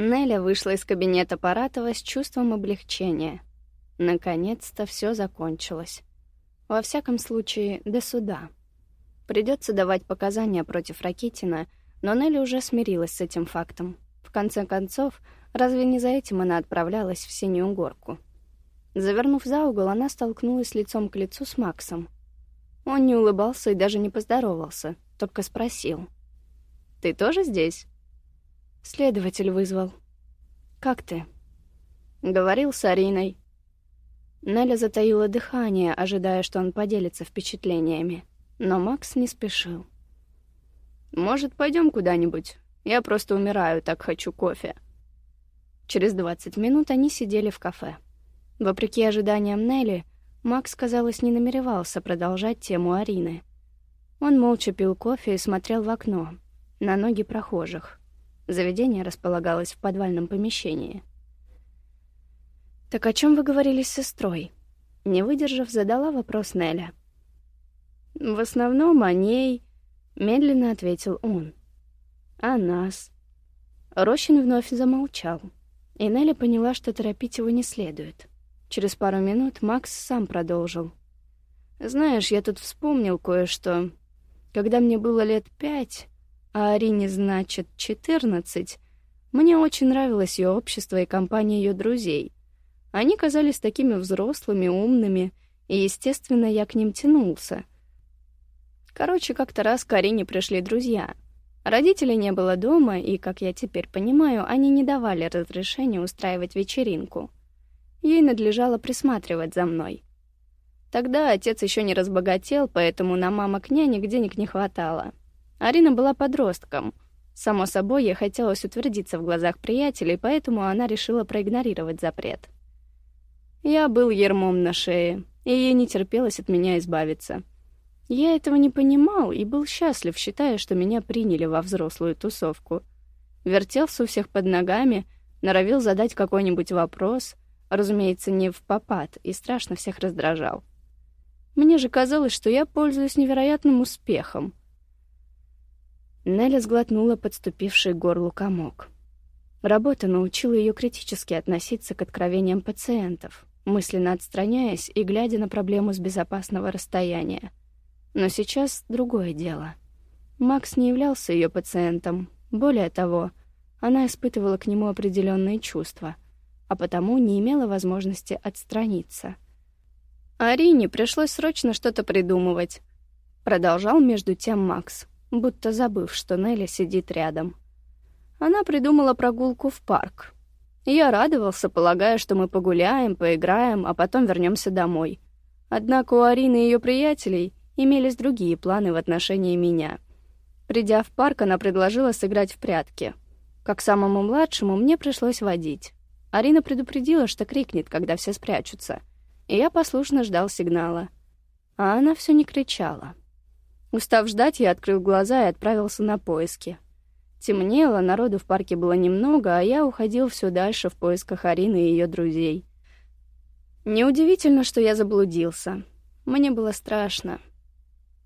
Неля вышла из кабинета Паратова с чувством облегчения. Наконец-то все закончилось. Во всяком случае, до суда. Придется давать показания против Ракитина, но Нелли уже смирилась с этим фактом. В конце концов, разве не за этим она отправлялась в синюю горку? Завернув за угол, она столкнулась лицом к лицу с Максом. Он не улыбался и даже не поздоровался, только спросил. «Ты тоже здесь?» Следователь вызвал. «Как ты?» Говорил с Ариной. Неля затаила дыхание, ожидая, что он поделится впечатлениями. Но Макс не спешил. «Может, пойдем куда-нибудь? Я просто умираю, так хочу кофе». Через 20 минут они сидели в кафе. Вопреки ожиданиям Нелли, Макс, казалось, не намеревался продолжать тему Арины. Он молча пил кофе и смотрел в окно, на ноги прохожих. Заведение располагалось в подвальном помещении. «Так о чем вы говорили с сестрой?» Не выдержав, задала вопрос Неля. «В основном о ней», — медленно ответил он. «О нас». Рощин вновь замолчал, и Неля поняла, что торопить его не следует. Через пару минут Макс сам продолжил. «Знаешь, я тут вспомнил кое-что. Когда мне было лет пять, а Арине, значит, 14, мне очень нравилось ее общество и компания ее друзей. Они казались такими взрослыми, умными, и, естественно, я к ним тянулся. Короче, как-то раз к Арине пришли друзья. Родителей не было дома, и, как я теперь понимаю, они не давали разрешения устраивать вечеринку. Ей надлежало присматривать за мной. Тогда отец еще не разбогател, поэтому на мамок нянек денег не хватало. Арина была подростком. Само собой, ей хотелось утвердиться в глазах приятелей, поэтому она решила проигнорировать запрет. Я был ермом на шее, и ей не терпелось от меня избавиться. Я этого не понимал и был счастлив, считая, что меня приняли во взрослую тусовку. Вертелся у всех под ногами, норовил задать какой-нибудь вопрос, разумеется, не в попад, и страшно всех раздражал. Мне же казалось, что я пользуюсь невероятным успехом. Неля сглотнула подступивший к горлу комок. Работа научила ее критически относиться к откровениям пациентов, мысленно отстраняясь и глядя на проблему с безопасного расстояния. Но сейчас другое дело. Макс не являлся ее пациентом. Более того, она испытывала к нему определенные чувства, а потому не имела возможности отстраниться. Арине пришлось срочно что-то придумывать. Продолжал между тем Макс будто забыв, что Нелли сидит рядом. Она придумала прогулку в парк. Я радовался, полагая, что мы погуляем, поиграем, а потом вернемся домой. Однако у Арины и ее приятелей имелись другие планы в отношении меня. Придя в парк, она предложила сыграть в прятки. Как самому младшему мне пришлось водить. Арина предупредила, что крикнет, когда все спрячутся. И я послушно ждал сигнала. А она все не кричала. Устав ждать, я открыл глаза и отправился на поиски. Темнело, народу в парке было немного, а я уходил все дальше в поисках Арины и ее друзей. Неудивительно, что я заблудился. Мне было страшно.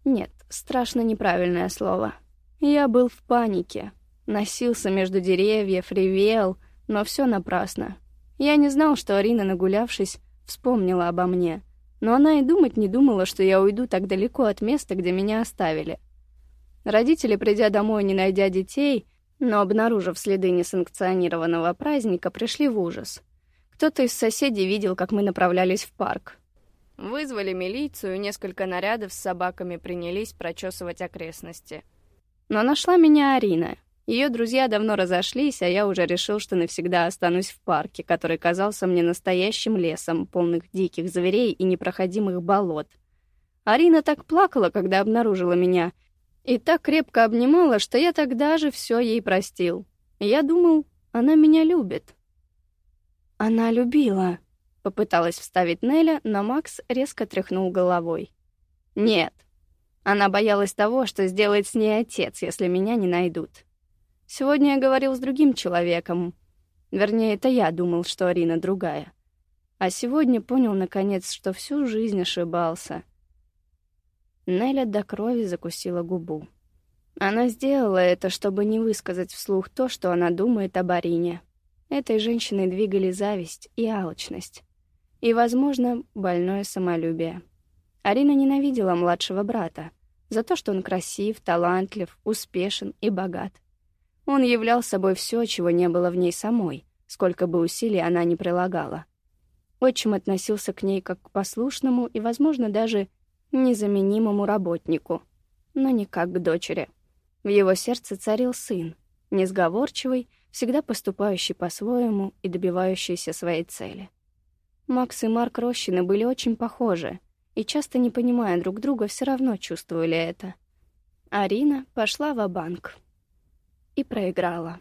Нет, страшно неправильное слово. Я был в панике. Носился между деревьев, ревел, но все напрасно. Я не знал, что Арина, нагулявшись, вспомнила обо мне — но она и думать не думала, что я уйду так далеко от места, где меня оставили. Родители, придя домой, не найдя детей, но обнаружив следы несанкционированного праздника, пришли в ужас. Кто-то из соседей видел, как мы направлялись в парк. Вызвали милицию, несколько нарядов с собаками принялись прочесывать окрестности. Но нашла меня Арина — ее друзья давно разошлись, а я уже решил, что навсегда останусь в парке, который казался мне настоящим лесом, полных диких зверей и непроходимых болот. Арина так плакала, когда обнаружила меня, и так крепко обнимала, что я тогда же все ей простил. Я думал, она меня любит. Она любила, попыталась вставить Неля, но Макс резко тряхнул головой. Нет. Она боялась того, что сделает с ней отец, если меня не найдут. Сегодня я говорил с другим человеком. Вернее, это я думал, что Арина другая. А сегодня понял, наконец, что всю жизнь ошибался. Неля до крови закусила губу. Она сделала это, чтобы не высказать вслух то, что она думает об Арине. Этой женщиной двигали зависть и алчность. И, возможно, больное самолюбие. Арина ненавидела младшего брата за то, что он красив, талантлив, успешен и богат. Он являл собой все, чего не было в ней самой, сколько бы усилий она ни прилагала. Отчим относился к ней как к послушному и, возможно, даже незаменимому работнику, но не как к дочери. В его сердце царил сын, несговорчивый, всегда поступающий по-своему и добивающийся своей цели. Макс и Марк Рощины были очень похожи, и, часто не понимая друг друга, все равно чувствовали это. Арина пошла в банк и проиграла.